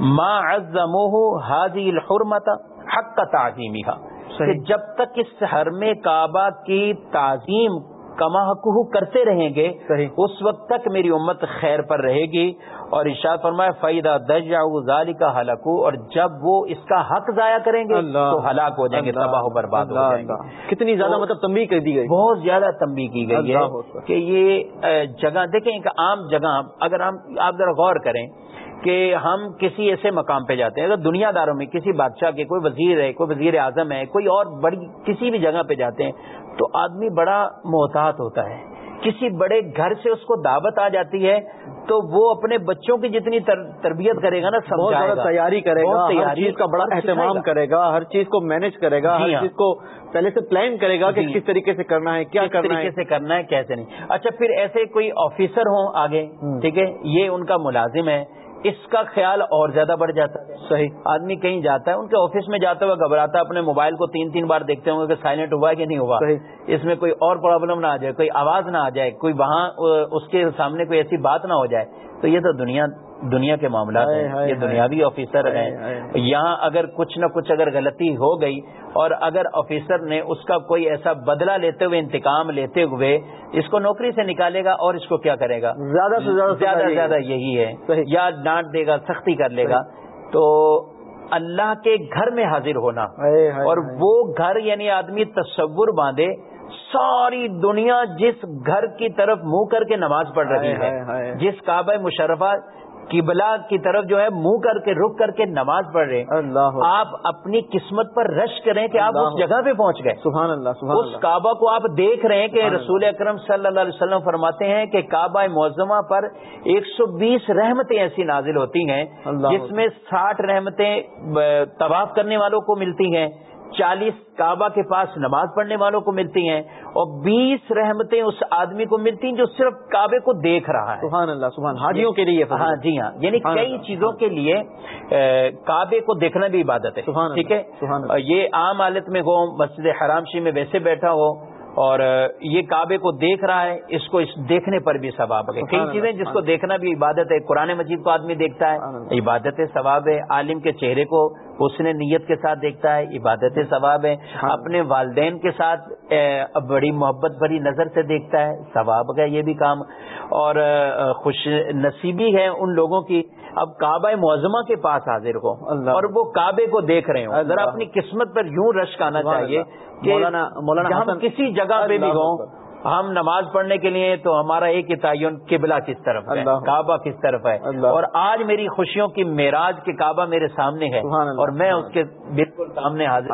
ما عزموہ حاضی الحرمت حق تعظیمہ کہ صحیح جب تک اس حرم کعبہ کی تعظیم کما حقوق کرتے رہیں گے صحیح۔ اس وقت تک میری امت خیر پر رہے گی۔ اور ارشاد فرمایا فیدہ درجہ ظالی کا ہلاکو اور جب وہ اس کا حق ضائع کریں گے اللہ تو ہلاک ہو جائیں گے تباہ و برباد ہو جائیں گے۔ کتنی زیادہ مطلب تنبیہ کر دی گئی۔ بہت زیادہ تنبیہ کی گئی ہے۔ کہ یہ جگہ دیکھیں ایک عام جگہ اگر ہم آپ ذرا غور کریں کہ ہم کسی ایسے مقام پہ جاتے ہیں اگر دنیا داروں میں کسی بادشاہ کے کوئی وزیر ہے کوئی وزیر اعظم ہے کوئی اور بڑی کسی بھی جگہ پہ جاتے ہیں تو آدمی بڑا محتاط ہوتا ہے۔ کسی بڑے گھر سے اس کو دعوت آ جاتی ہے تو وہ اپنے بچوں کی جتنی تربیت کرے گا نا زیادہ تیاری کرے گا ہر چیز کا بڑا اہتمام کرے گا ہر چیز کو مینج کرے گا ہر چیز کو پہلے سے پلان کرے گا کہ کس طریقے سے کرنا ہے کیا طریقے سے کرنا ہے کیسے نہیں۔ اچھا پھر ایسے کوئی آفیسر ہوں آگے ٹھیک ہے؟ یہ ان کا ملازم ہے۔ اس کا خیال اور زیادہ بڑھ جاتا ہے۔ صحیح۔ آدمی کہیں جاتا ہے ان کے آفس میں جاتا ہوا گھبراتا ہے اپنے موبائل کو تین تین بار دیکھتے ہوں گے کہ سائلنٹ ہوا ہے کہ نہیں ہوا۔ اس میں کوئی اور پرابلم نہ آ جائے کوئی آواز نہ آ جائے کوئی وہاں اس کے سامنے کوئی ایسی بات نہ ہو جائے۔ تو یہ تو دنیا دنیا کے معاملات ہیں یہ دنیاوی آفیسر ہیں۔ یہاں اگر کچھ نہ کچھ اگر غلطی ہو گئی اور اگر آفیسر نے اس کا کوئی ایسا بدلہ لیتے ہوئے انتقام لیتے ہوئے اس کو نوکری سے نکالے گا اور اس کو کیا کرے گا؟ زیادہ سے زیادہ زیادہ زیادہ یہی ہے۔ یا ڈانٹ دے گا سختی کر لے گا۔ تو اللہ کے گھر میں حاضر ہونا اور وہ گھر یعنی آدمی تصور باندھے ساری دنیا جس گھر کی طرف منہ کر کے نماز پڑھ رہی ہے جس کعبہ مشرفہ قبلہ کی طرف جو ہے منہ کر کے رک کر کے نماز پڑھ رہے اللہ آپ اپنی قسمت پر رش کریں کہ آپ اس جگہ پہ پہنچ گئے۔ سبحان اللہ سبحان اس کعبہ کو آپ دیکھ رہے ہیں کہ رسول اکرم صلی اللہ علیہ وسلم فرماتے ہیں کہ کعبہ معظمہ پر ایک سو بیس رحمتیں ایسی نازل ہوتی ہیں جس میں ساٹھ رحمتیں طواف کرنے والوں کو ملتی ہیں۔ چالیس کعبہ کے پاس نماز پڑھنے والوں کو ملتی ہیں اور بیس رحمتیں اس آدمی کو ملتی ہیں جو صرف کعبے کو دیکھ رہا ہے۔ سبحان اللہ سبحان حاجیوں کے لیے ہاں جی ہاں یعنی کئی چیزوں کے لیے کعبے کو دیکھنا بھی عبادت ہے۔ ٹھیک ہے؟ یہ عام حالت میں ہو مسجد حرام شی میں ویسے بیٹھا ہو اور یہ کعبے کو دیکھ رہا ہے اس کو اس دیکھنے پر بھی ثواب ہے۔ کئی چیزیں جس کو دیکھنا بھی عبادت ہے قرآن مجید کو آدمی دیکھتا ہے عبادت ثواب ہے۔ عالم کے چہرے کو اس نے نیت کے ساتھ دیکھتا ہے عبادت ثواب ہے۔ اپنے والدین کے ساتھ بڑی محبت بڑی نظر سے دیکھتا ہے ثواب کا یہ بھی کام۔ اور خوش نصیبی ہے ان لوگوں کی اب کعبہ معظمہ کے پاس حاضر ہو اور وہ کعبے کو دیکھ رہے ہوں. ذرا اپنی قسمت پر یوں رش آنا چاہیے مولانا مولانا ہم کسی جگہ پہ بھی ہوں ہم نماز پڑھنے کے لیے تو ہمارا ایک تعین قبلہ کس طرف ہے؟ کعبہ کس طرف ہے؟ اور آج میری خوشیوں کی معراج کے کعبہ میرے سامنے ہے اور میں اس کے بالکل سامنے حاضر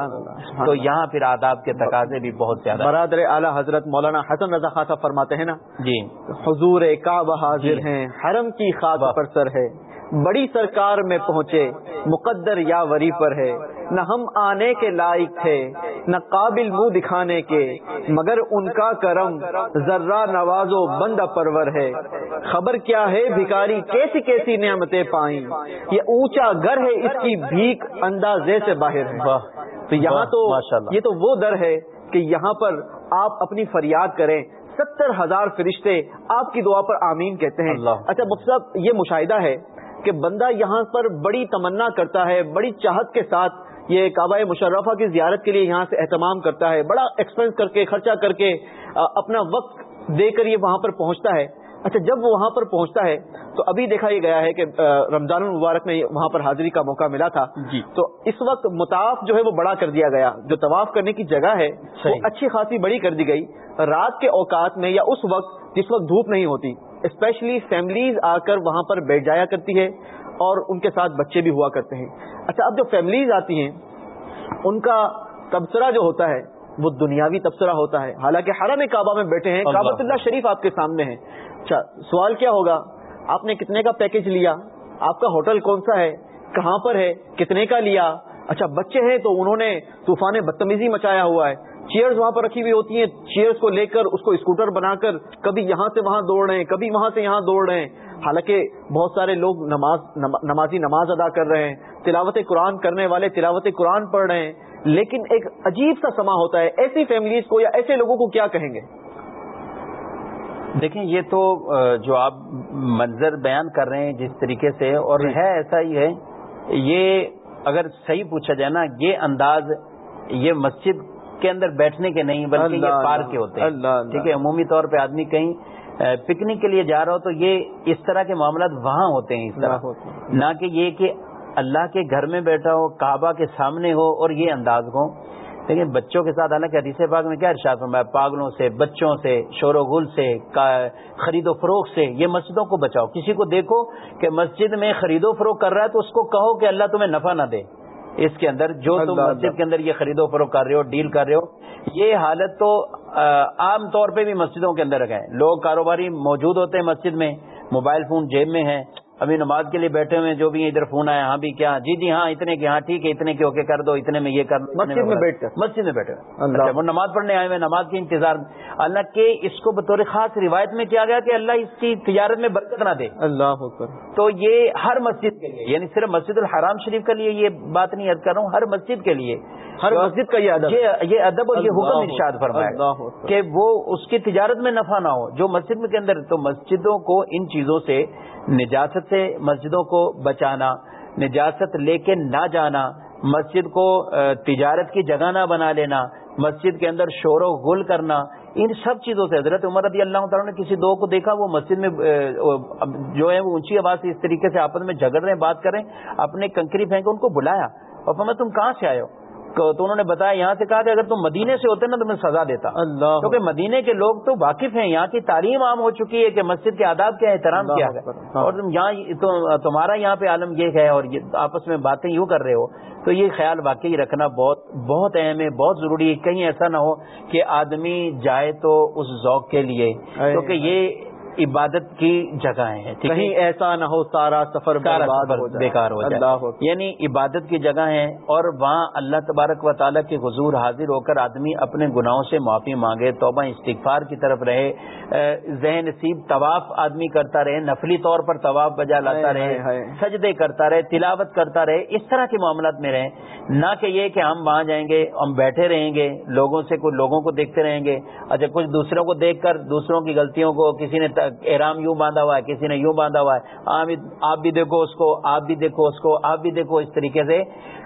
تو یہاں پھر آداب کے تقاضے بھی بہت زیادہ برادر اعلیٰ حضرت مولانا حسن رضا خاصا فرماتے ہیں نا؟ جی. حضور کعبہ حاضر جی۔ ہیں حرم کی خاص پر سر ہے۔ بڑی سرکار میں پہنچے مقدر یا وری پر ہے۔ نہ ہم آنے کے لائق تھے نہ قابل منہ دکھانے کے۔ مگر ان کا کرم ذرہ نواز و بند پرور ہے۔ خبر کیا ہے؟ بھکاری کیسی کیسی نعمتیں پائیں۔ یہ اونچا گھر ہے اس کی بھیک اندازے سے باہر ہے۔ تو یہاں تو یہ تو وہ در ہے کہ یہاں پر آپ اپنی فریاد کریں۔ ستر ہزار فرشتے آپ کی دعا پر آمین کہتے ہیں۔ اچھا مطلب یہ مشاہدہ ہے۔ کہ بندہ یہاں پر بڑی تمنا کرتا ہے، بڑی چاہت کے ساتھ یہ کعبہ مشرفہ کی زیارت کے لیے یہاں سے اہتمام کرتا ہے، بڑا ایکسپینس کر کے، خرچہ کر کے اپنا وقت دے کر یہ وہاں پر پہنچتا ہے۔ اچھا جب وہ وہاں پر پہنچتا ہے تو ابھی دیکھا یہ گیا ہے کہ رمضان المبارک میں وہاں پر حاضری کا موقع ملا تھا۔ جی۔ تو اس وقت متاف جو ہے وہ بڑا کر دیا گیا۔ جو طواف کرنے کی جگہ ہے وہ اچھی خاصی بڑی کر دی گئی۔ رات کے اوقات میں یا اس وقت جس وقت دھوپ نہیں ہوتی اسپیشلی فیملیز آ کر وہاں پر بیٹھ جایا کرتی ہے اور ان کے ساتھ بچے بھی ہوا کرتے ہیں۔ اچھا اب جو فیملیز آتی ہیں ان کا تبصرہ جو ہوتا ہے وہ دنیاوی تبصرہ ہوتا ہے۔ حالانکہ حرم کعبہ میں بیٹھے ہیں کابت اللہ شریف آپ کے سامنے ہے اچھا سوال کیا ہوگا؟ آپ نے کتنے کا پیکج لیا؟ آپ کا ہوٹل کون سا ہے؟ کہاں پر ہے؟ کتنے کا لیا؟ اچھا بچے ہیں تو انہوں نے طوفان بدتمیزی مچایا ہوا ہے۔ چیئرز وہاں پر رکھی ہوئی ہوتی ہیں۔ چیئرز کو لے کر اس کو اسکوٹر بنا کر کبھی یہاں سے وہاں دوڑ رہے ہیں کبھی وہاں سے یہاں دوڑ رہے ہیں۔ حالانکہ بہت سارے لوگ نماز نمازی نماز ادا کر رہے ہیں۔ تلاوت قرآن کرنے والے تلاوت قرآن پڑھ رہے ہیں۔ لیکن ایک عجیب سا سما ہوتا ہے۔ ایسی فیملیز کو یا ایسے لوگوں کو کیا کہیں گے؟ دیکھیں یہ تو جو آپ منظر بیان کر رہے ہیں جس طریقے سے اور جی۔ ہے ایسا ہی ہے۔ یہ اگر صحیح پوچھا جائے نا یہ انداز یہ مسجد کے اندر بیٹھنے کے نہیں بلکہ یہ پارک کے ہوتے ہیں۔ ٹھیک ہے عمومی طور پہ آدمی کہیں پکنک کے لیے جا رہا ہو تو یہ اس طرح کے معاملات وہاں ہوتے ہیں اس طرح۔ نہ کہ یہ کہ اللہ کے گھر میں بیٹھا ہو کعبہ کے سامنے ہو اور یہ انداز ہو لیکن بچوں کے ساتھ حالانکہ حدیث پاک میں کیا ارشاد فرمایا پاگلوں سے بچوں سے شور و غل سے خرید و فروغ سے یہ مسجدوں کو بچاؤ۔ کسی کو دیکھو کہ مسجد میں خرید و فروغ کر رہا ہے تو اس کو کہو کہ اللہ تمہیں نفع نہ دے۔ اس کے اندر جو تم مسجد کے اندر یہ خرید و فروخت کر رہے ہو ڈیل کر رہے ہو یہ حالت تو عام طور پہ بھی مسجدوں کے اندر ہے۔ لوگ کاروباری موجود ہوتے ہیں مسجد میں موبائل فون جیب میں ہیں۔ ابھی نماز کے لیے بیٹھے ہوئے جو بھی ادھر فون آیا ہاں بھی کیا؟ جی جی ہاں اتنے کے ہاں ٹھیک ہے اتنے کے اوکے کر دو اتنے میں یہ کر دو مسجد میں بیٹھ کر مسجد میں بیٹھے اچھا، وہ نماز پڑھنے آئے ہوئے نماز کے انتظار۔ اللہ کے اس کو بطور خاص روایت میں کیا گیا کہ اللہ اس کی تجارت میں برکت نہ دے۔ اللہ تو یہ ہر مسجد کے لیے یعنی صرف مسجد الحرام شریف کے لیے یہ بات نہیں یاد کر رہا ہوں ہر مسجد کے لیے۔ ہر مسجد کا یہ ادب۔ یہ ادب اور یہ حکم ارشاد فرمایا کہ وہ اس کی تجارت میں نفع نہ ہو جو مسجد کے اندر تو مسجدوں کو ان چیزوں سے نجاست سے مسجدوں کو بچانا، نجاست لے کے نہ جانا، مسجد کو تجارت کی جگہ نہ بنا لینا، مسجد کے اندر شور و غل کرنا، ان سب چیزوں سے حضرت عمر رضی اللہ تعالیٰ نے کسی دو کو دیکھا، وہ مسجد میں جو ہے وہ اونچی آواز سے اس طریقے سے آپس میں جھگڑ رہے ہیں، بات کریں اپنے کنکری پھینک ان کو بلایا، اور میں تم کہاں سے آئے ہو؟ تو انہوں نے بتایا یہاں سے کہا کہ اگر تم مدینے سے ہوتے نا تو میں سزا دیتا۔ اللہ کیونکہ مدینے کے لوگ تو واقف ہیں یہاں کی تعلیم عام ہو چکی ہے کہ مسجد کے آداب کیا احترام کیا ہے۔ اور تم یہاں تمہارا یہاں پہ عالم یہ ہے اور آپس میں باتیں یوں کر رہے ہو تو یہ خیال واقعی رکھنا بہت بہت اہم ہے بہت ضروری ہے۔ کہیں ایسا نہ ہو کہ آدمی جائے تو اس ذوق کے لیے۔ کیونکہ یہ عبادت کی جگہیں ہیں کہیں ایسا نہ ہو سارا سفر بیکار ہو جائے۔ یعنی عبادت کی جگہ ہیں اور وہاں اللہ تبارک و تعالیٰ کے حضور حاضر ہو کر آدمی اپنے گناہوں سے معافی مانگے توبہ استغفار کی طرف رہے ذہن نصیب طواف آدمی کرتا رہے نفلی طور پر طواف بجا لاتا رہے سجدے کرتا رہے تلاوت کرتا رہے اس طرح کے معاملات میں رہیں۔ نہ کہ یہ کہ ہم وہاں جائیں گے ہم بیٹھے رہیں گے لوگوں سے کچھ لوگوں کو دیکھتے رہیں گے۔ اچھا کچھ دوسروں کو دیکھ کر دوسروں کی غلطیوں کو کسی نے احرام یوں باندھا ہوا ہے، کسی نے یوں باندھا ہوا ہے۔ آپ بھی دیکھو اس کو، آپ بھی دیکھو اس کو، آپ بھی دیکھو اس طریقے سے۔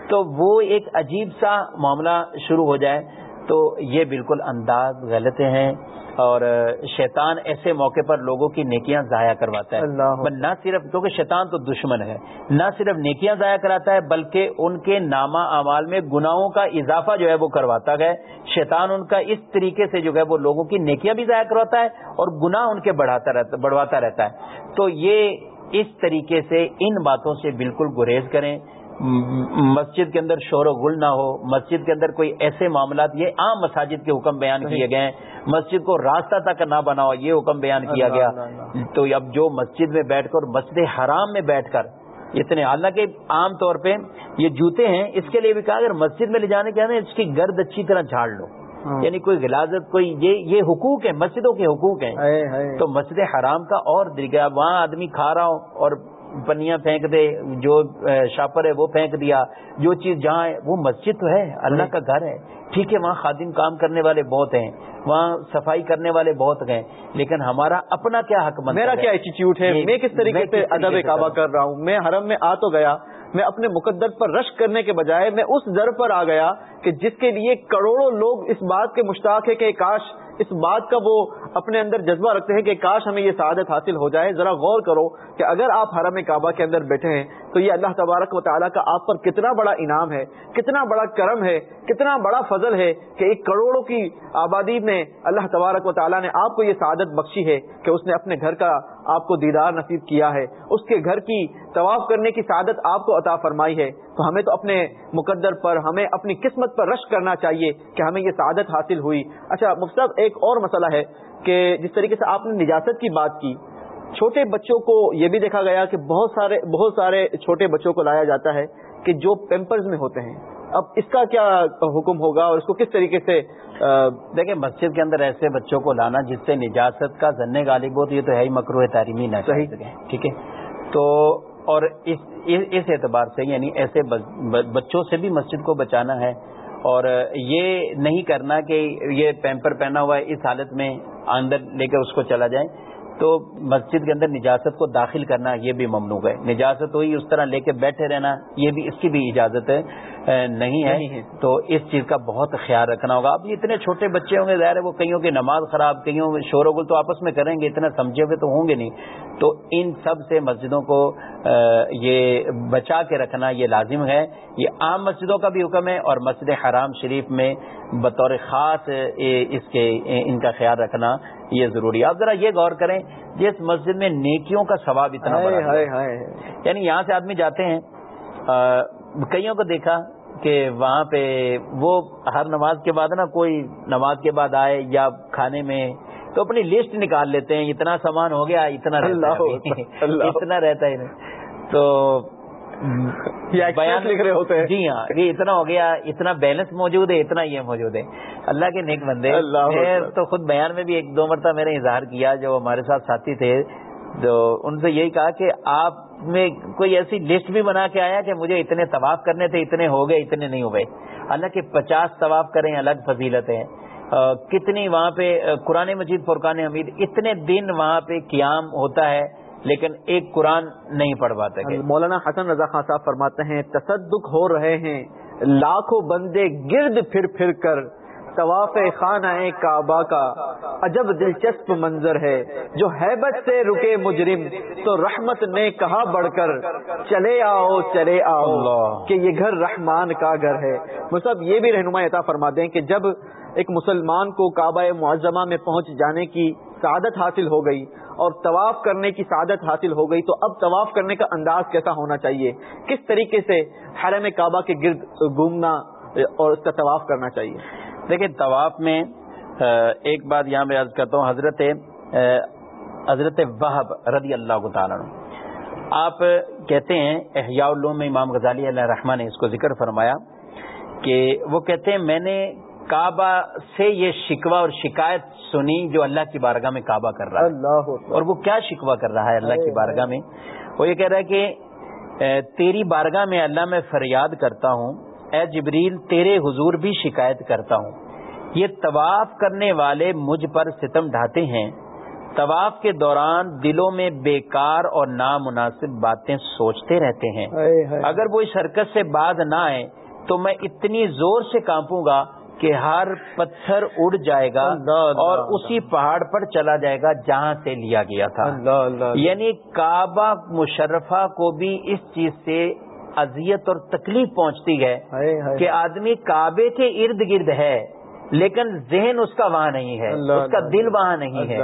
تو وہ ایک عجیب سا معاملہ شروع ہو جائے۔ تو یہ بالکل انداز غلط ہیں اور شیطان ایسے موقع پر لوگوں کی نیکیاں ضائع کرواتا ہے۔ نہ صرف کیونکہ شیطان تو دشمن ہے نہ صرف نیکیاں ضائع کراتا ہے بلکہ ان کے نامہ اعمال میں گناہوں کا اضافہ جو ہے وہ کرواتا گیا شیطان ان کا اس طریقے سے جو ہے وہ لوگوں کی نیکیاں بھی ضائع کرواتا ہے اور گناہ ان کے بڑھاتا رہتا بڑھواتا رہتا ہے۔ تو یہ اس طریقے سے ان باتوں سے بالکل گریز کریں۔ مسجد کے اندر شور و گل نہ ہو مسجد کے اندر کوئی ایسے معاملات یہ عام مساجد کے حکم بیان کیے گئے ہیں۔ مسجد کو راستہ تک نہ بناؤ یہ حکم بیان کیا گیا۔ تو اب جو مسجد میں بیٹھ کر مسجد حرام میں بیٹھ کر اتنے حالانکہ عام طور پہ یہ جوتے ہیں اس کے لیے بھی کہا اگر مسجد میں لے جانے کے اس کی گرد اچھی طرح جھاڑ لو۔ ہاں۔ یعنی کوئی غلازت کوئی یہ یہ حقوق ہے مسجدوں کے حقوق ہیں۔ تو مسجد حرام کا اور طریقہ وہاں آدمی کھا رہا ہو اور پنیاں پھینک دے جو شاپر ہے وہ پھینک دیا جو چیز جہاں ہے وہ مسجد تو ہے اللہ کا گھر ہے۔ ٹھیک ہے وہاں خادم کام کرنے والے بہت ہیں وہاں صفائی کرنے والے بہت ہیں لیکن ہمارا اپنا کیا حق میرا کیا ایٹیچیوڈ ہے؟ میں کس طریقے سے ادب کعبہ کر رہا ہوں؟ میں حرم میں آ تو گیا میں اپنے مقدر پر رش کرنے کے بجائے میں اس در پر آ گیا کہ جس کے لیے کروڑوں لوگ اس بات کے مشتاق ہے کہ کاش اس بات کا وہ اپنے اندر جذبہ رکھتے ہیں کہ کاش ہمیں یہ سعادت حاصل ہو جائے۔ ذرا غور کرو کہ اگر آپ حرم کعبہ کے اندر بیٹھے ہیں تو یہ اللہ تبارک و تعالیٰ کا آپ پر کتنا بڑا انعام ہے، کتنا بڑا کرم ہے، کتنا بڑا فضل ہے کہ ایک کروڑوں کی آبادی میں اللہ تبارک و تعالیٰ نے آپ کو یہ سعادت بخشی ہے کہ اس نے اپنے گھر کا آپ کو دیدار نصیب کیا ہے۔ اس کے گھر کی طواف کرنے کی سعادت آپ کو عطا فرمائی ہے۔ تو ہمیں تو اپنے مقدر پر، ہمیں اپنی قسمت پر رش کرنا چاہیے کہ ہمیں یہ سعادت حاصل ہوئی۔ اچھا مفصد ایک اور مسئلہ ہے کہ جس طریقے سے آپ نے نجاست کی بات کی چھوٹے بچوں کو یہ بھی دیکھا گیا کہ بہت سارے بہت سارے چھوٹے بچوں کو لایا جاتا ہے کہ جو پیمپرز میں ہوتے ہیں۔ اب اس کا کیا حکم ہوگا اور اس کو کس طریقے سے دیکھیں مسجد کے اندر ایسے بچوں کو لانا جس سے نجاست کا ذن غالب ہو تو یہ تو ہے ہی مکرو تعلیمی نہ ٹھیک ہے؟ تو اور اس اس اعتبار سے یعنی ایسے بچوں سے بھی مسجد کو بچانا ہے۔ اور یہ نہیں کرنا کہ یہ پیمپر پہنا ہوا ہے اس حالت میں اندر لے کے اس کو چلا جائے۔ تو مسجد کے اندر نجاست کو داخل کرنا یہ بھی ممنوع ہے۔ نجاست ہوئی، اس طرح لے کے بیٹھے رہنا یہ بھی، اس کی بھی اجازت ہے۔ نہیں ہے تو اس چیز کا بہت خیال رکھنا ہوگا۔ اب اتنے چھوٹے بچے ہوں گے ظاہر ہے وہ کئیوں کی نماز خراب کئیوں شور و گل تو آپس میں کریں گے اتنا سمجھے ہوئے تو ہوں گے نہیں۔ تو ان سب سے مسجدوں کو یہ بچا کے رکھنا یہ لازم ہے۔ یہ عام مسجدوں کا بھی حکم ہے اور مسجد حرام شریف میں بطور خاص اس کے ان کا خیال رکھنا یہ ضروری ہے۔ اب ذرا یہ غور کریں جس مسجد میں نیکیوں کا ثواب اتنا بڑا یعنی یہاں سے آدمی جاتے ہیں کئیوں کو دیکھا؟ کہ وہاں پہ وہ ہر نماز کے بعد نا کوئی نماز کے بعد آئے یا کھانے میں تو اپنی لسٹ نکال لیتے ہیں اتنا سامان ہو گیا اتنا اتنا رہتا ہے۔ تو بیان لکھ رہے ہوتے ہیں۔ جی ہاں یہ اتنا ہو گیا اتنا بیلنس موجود ہے اتنا یہ موجود ہے۔ اللہ کے نیک بندے تو خود بیان میں بھی ایک دو مرتبہ میں نے اظہار کیا جو ہمارے ساتھ ساتھی تھے تو ان سے یہی کہا کہ آپ میں کوئی ایسی لسٹ بھی بنا کے آیا کہ مجھے اتنے طواف کرنے تھے، اتنے ہو گئے، اتنے نہیں ہو گئے۔ اللہ کے پچاس طواف کریں، الگ فضیلت ہیں کتنی وہاں پہ قرآن مجید فرقان حمید، اتنے دن وہاں پہ قیام ہوتا ہے، لیکن ایک قرآن نہیں پڑھ پاتے مولانا حسن رضا خان صاحب فرماتے ہیں، تصدق ہو رہے ہیں، لاکھوں بندے گرد پھر پھر کر طواف خانہ کعبہ کا عجب دلچسپ منظر ہے۔ جو حیبت سے رکے مجرم تو رحمت نے کہا بڑھ کر چلے آؤ چلے آؤ کہ یہ گھر رحمان کا گھر ہے۔ مصحف یہ بھی رہنما عطا فرما دیں کہ جب ایک مسلمان کو کعبہ معظمہ میں پہنچ جانے کی سعادت حاصل ہو گئی اور طواف کرنے کی سعادت حاصل ہو گئی تو اب طواف کرنے کا انداز کیسا ہونا چاہیے؟ کس طریقے سے حرم کعبہ کے گرد گھومنا اور اس کا طواف کرنا چاہیے؟ دیکھیں طواف میں ایک بات یہاں میں عرض کرتا ہوں حضرت حضرت وحب رضی اللہ تعالیٰ آپ کہتے ہیں احیاء العلوم میں امام غزالی علیہ رحمٰ نے اس کو ذکر فرمایا کہ وہ کہتے ہیں میں نے کعبہ سے یہ شکوہ اور شکایت سنی جو اللہ کی بارگاہ میں کعبہ کر رہا ہے۔ اور وہ کیا شکوہ کر رہا ہے اللہ کی بارگاہ میں؟ وہ یہ کہہ رہا ہے کہ تیری بارگاہ میں اللہ میں فریاد کرتا ہوں اے جبریل تیرے حضور بھی شکایت کرتا ہوں۔ یہ طواف کرنے والے مجھ پر ستم ڈھاتے ہیں۔ طواف کے دوران دلوں میں بیکار اور نامناسب باتیں سوچتے رہتے ہیں۔ اگر وہ اس حرکت سے بعد نہ آئے تو میں اتنی زور سے کانپوں گا کہ ہر پتھر اڑ جائے گا اور اسی پہاڑ پر چلا جائے گا جہاں سے لیا گیا تھا۔ یعنی کعبہ مشرفہ کو بھی اس چیز سے اذیت اور تکلیف پہنچتی ہے کہ آدمی کعبے کے ارد گرد ہے لیکن ذہن اس کا وہاں نہیں ہے اس کا دل وہاں نہیں ہے۔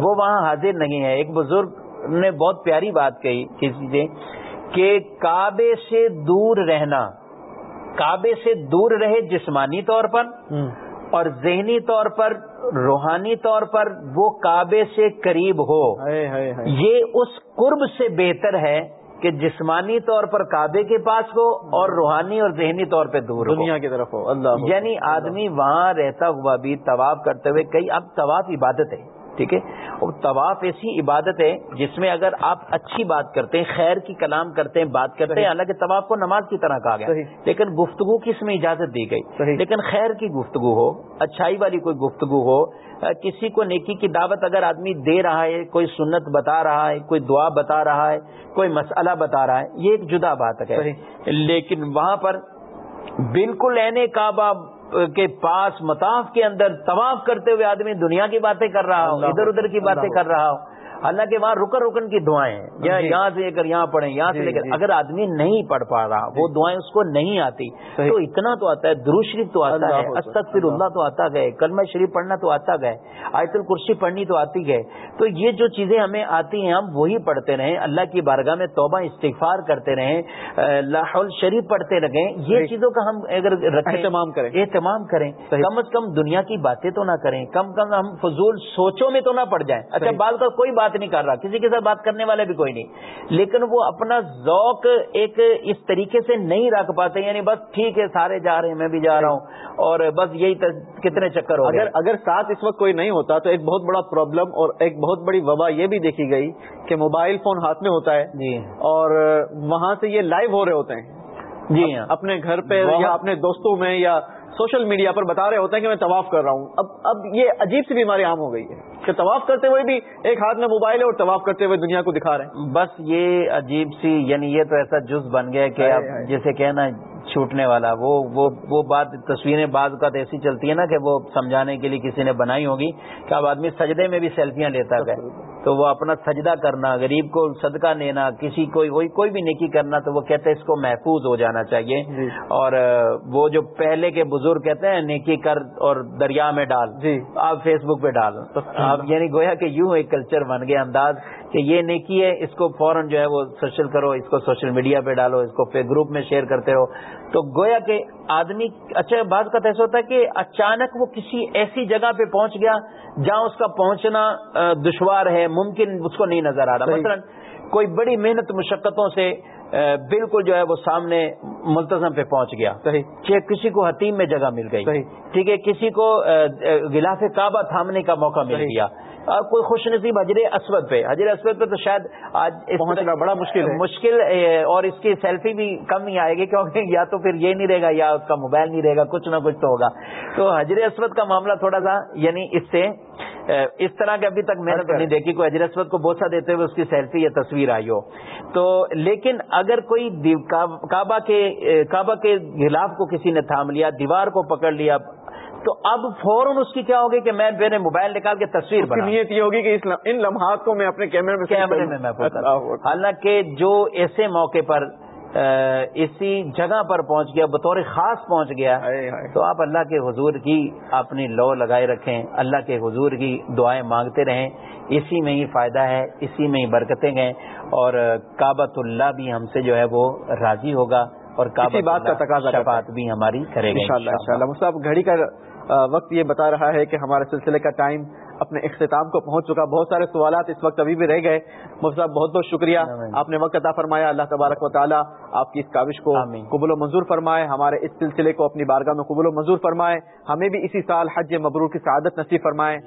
وہ وہاں حاضر نہیں ہے۔ ایک بزرگ نے بہت پیاری بات کہی کسی سے کہ کعبے سے دور رہنا کعبے سے دور رہے جسمانی طور پر اور ذہنی طور پر روحانی طور پر وہ کعبے سے قریب ہو۔ یہ اس قرب سے بہتر ہے کہ جسمانی طور پر کعبے کے پاس ہو اور روحانی اور ذہنی طور پہ دور دنیا کی طرف ہو۔ اللہ یعنی آدمی وہاں رہتا ہوا بھی طواف کرتے ہوئے کئی اب طواف عبادت ہے ٹھیک ہے؟ اور طواف ایسی عبادت ہے جس میں اگر آپ اچھی بات کرتے ہیں خیر کی کلام کرتے ہیں بات کرتے ہیں حالانکہ طواف کو نماز کی طرح کہا گیا۔ لیکن گفتگو کی اس میں اجازت دی گئی؟ لیکن خیر کی گفتگو ہو اچھائی والی کوئی گفتگو ہو کسی کو نیکی کی دعوت اگر آدمی دے رہا ہے کوئی سنت بتا رہا ہے کوئی دعا بتا رہا ہے کوئی مسئلہ بتا رہا ہے یہ ایک جدا بات ہے۔ لیکن وہاں پر بالکل اینے کعبہ کے پاس مطاف کے اندر طواف کرتے ہوئے آدمی دنیا کی باتیں کر رہا ہو ادھر ادھر کی باتیں کر رہا ہو۔ حالانکہ وہاں رکن رکن کی دعائیں یا جی۔ یہاں سے لے کر یہاں پڑھیں یہاں سے جی، لے کر۔ جی۔ اگر آدمی نہیں پڑھ پا رہا وہ دعائیں اس کو نہیں آتی تو اتنا تو آتا ہے درو شریف تو آتا ہے استغفر اللہ تو آتا گئے کلمہ شریف پڑھنا تو آتا گئے آیت الکرسی پڑھنی تو آتی گئے تو یہ جو چیزیں ہمیں آتی ہیں ہم وہی پڑھتے رہیں اللہ کی بارگاہ میں توبہ استغفار کرتے رہیں لاہور شریف پڑھتے رہیں۔ یہ چیزوں کا ہم اگر اہتمام کریں۔ اہتمام کریں۔ کم از کم دنیا کی باتیں تو نہ کریں کم کم ہم فضول سوچوں میں تو نہ پڑ جائیں۔ اچھا بال کا کوئی بات نہیں کر رہا کسی کے ساتھ بات کرنے والے بھی کوئی نہیں۔ لیکن وہ اپنا ذوق ایک اس طریقے سے نہیں رکھ پاتے یعنی بس ٹھیک ہے سارے جا رہے ہیں میں بھی جا رہا ہوں اور بس یہی کتنے چکر ہو اگر اگر ساتھ اس وقت کوئی نہیں ہوتا تو ایک بہت بڑا پرابلم اور ایک بہت بڑی وبا یہ بھی دیکھی گئی کہ موبائل فون ہاتھ میں ہوتا ہے جی۔ اور وہاں سے یہ لائیو ہو رہے ہوتے ہیں۔ جی۔ ہاں اپنے گھر پہ یا اپنے دوستوں میں یا سوشل میڈیا پر بتا رہے ہوتے ہیں کہ میں طواف کر رہا ہوں۔ اب اب یہ عجیب سی بیماری عام ہو گئی ہے کہ طواف کرتے ہوئے بھی ایک ہاتھ میں موبائل ہے اور طواف کرتے ہوئے دنیا کو دکھا رہے ہیں۔ بس یہ عجیب سی یعنی یہ تو ایسا جز بن گیا کہ اب جیسے کہنا چھوٹنے والا وہ وہ وہ بات تصویریں بعض اوقات ایسی چلتی ہیں نا کہ وہ سمجھانے کے لیے کسی نے بنائی ہوگی کہ اب آدمی سجدے میں بھی سیلفیاں لیتا ہے۔ تو وہ اپنا سجدہ کرنا غریب کو صدقہ لینا کسی کوئی کوئی کوئی بھی نیکی کرنا تو وہ کہتے ہیں اس کو محفوظ ہو جانا چاہیے۔ جی۔ اور وہ جو پہلے کے بزرگ کہتے ہیں نیکی کر اور دریا میں ڈال جی۔ آپ فیس بک پہ ڈال۔ آپ یعنی گویا کہ یوں ایک کلچر بن گیا انداز۔ کہ یہ نیکی ہے اس کو فوراً جو ہے وہ سوشل کرو اس کو سوشل میڈیا پہ ڈالو اس کو گروپ میں شیئر کرتے ہو تو گویا کہ آدمی اچھا بعض کا ایسا ہوتا ہے کہ اچانک وہ کسی ایسی جگہ پہ پہنچ گیا جہاں اس کا پہنچنا دشوار ہے ممکن اس کو نہیں نظر آ رہا۔ مثلا کوئی بڑی محنت مشقتوں سے بالکل جو ہے وہ سامنے ملتظم پہ پہنچ گیا۔ صحیح۔ کسی کو حتیم میں جگہ مل گئی۔ ٹھیک ہے کسی کو غلاف کعبہ تھامنے کا موقع مل گیا۔ کوئی خوش نصیب حجر اسود پہ۔ حجر اسود پہ تو شاید آج پہنچنا بڑا مشکل ہے۔ مشکل اور اس کی سیلفی بھی کم ہی آئے گی کیونکہ یا تو پھر یہ نہیں رہے گا یا اس کا موبائل نہیں رہے گا کچھ نہ کچھ تو ہوگا۔ تو حجر اسود کا معاملہ تھوڑا سا یعنی اس سے اس طرح کے ابھی تک میں نے نہیں دیکھی کوئی حجر اسود کو بوسا دیتے ہوئے اس کی سیلفی یا تصویر آئی ہو۔ تو لیکن اگر کوئی کعبہ کے کعبہ کے خلاف کو کسی نے تھام لیا دیوار کو پکڑ لیا تو اب فوراً اس کی کیا ہوگی کہ میں میرے موبائل نکال کے تصویر بنا نیت یہ ہوگی کہ ان لمحات کو میں اپنے کیمرے میں کیمرے میں حالانکہ جو ایسے موقع پر اسی جگہ پر پہنچ گیا بطور خاص پہنچ گیا تو آپ اللہ کے حضور کی اپنی لو لگائے رکھیں اللہ کے حضور کی دعائیں مانگتے رہیں۔ اسی میں ہی فائدہ ہے اسی میں ہی برکتیں گئیں اور کابت اللہ بھی ہم سے جو ہے وہ راضی ہوگا اور کافی بات کا تقاضا بھی ہماری کرے گا صاحب گھڑی کا وقت یہ بتا رہا ہے کہ ہمارے سلسلے کا ٹائم اپنے اختتام کو پہنچ چکا بہت سارے سوالات اس وقت ابھی بھی رہ گئے۔ مفت صاحب بہت بہت شکریہ۔ آپ نے وقت عطا فرمایا اللہ تبارک و تعالیٰ آپ کی اس کاوش کو قبول و منظور فرمائے ہمارے اس سلسلے کو اپنی بارگاہ میں قبول و منظور فرمائے ہمیں بھی اسی سال حج مبرور کی سعادت نصیب فرمائے۔